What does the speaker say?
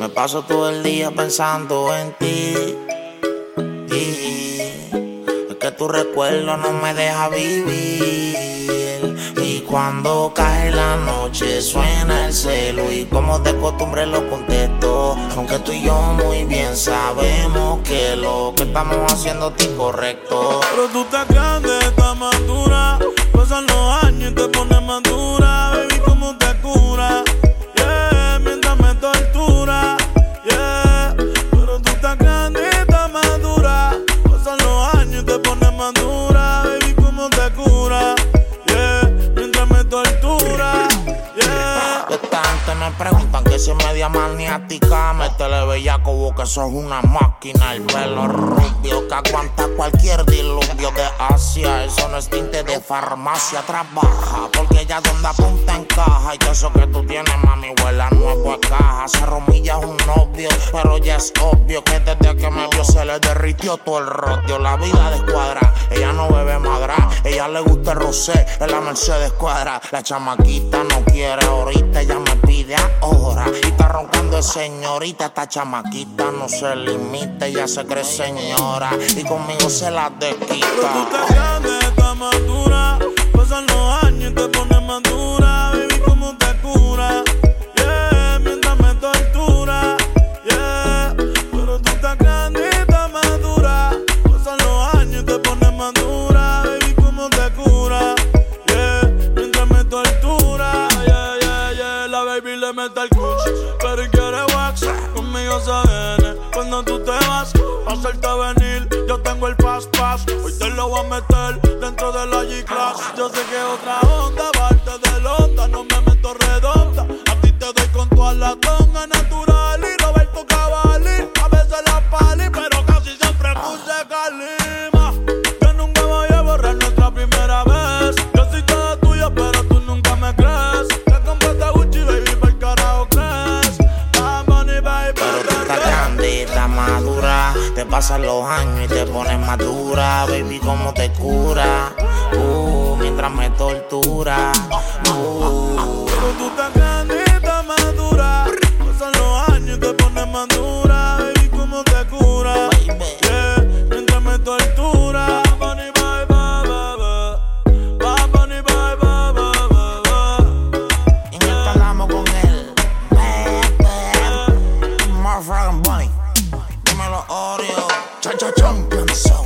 Me paso todo el día pensando en ti. Y es que tu recuerdo no me deja vivir. Y cuando cae la noche suena el celo y como de costumbre lo contesto. Aunque tú y yo muy bien sabemos que lo que estamos haciendo es incorrecto. Pero tú estás grande, estás madura. Gente me preguntan que si es media maniática, métele bella como que sos una máquina. El pelo rubio que aguanta cualquier diluvio de Asia. Eso no es tinte de farmacia, trabaja. Porque ella donde apunta encaja. Y que eso que tú tienes, mami, huele a nuevo a caja. Se romilla es un novio, pero ya es obvio que desde que me vio se le derritió todo el rodio. La vida de escuadra, ella no bebe madra. Ella le gusta el rosé, en la Mercedes cuadra. La chamaquita no quiere ahorita, ella me pide ahora. Roncando de señorita, esta chamaquita no se limita, ella se cree señora. Y conmigo se la Pero desquita. los Hoy te lo voy a meter dentro de la G-Class. Yo sé que otra onda, parte de onda, no me meto redonda. A ti te doy con toda la tonga natural y Roberto Cavalli. Pasan los años y te pones madura. Baby, ¿cómo te cura? Uh, mientras me tortura. audio. Cha cha champion song.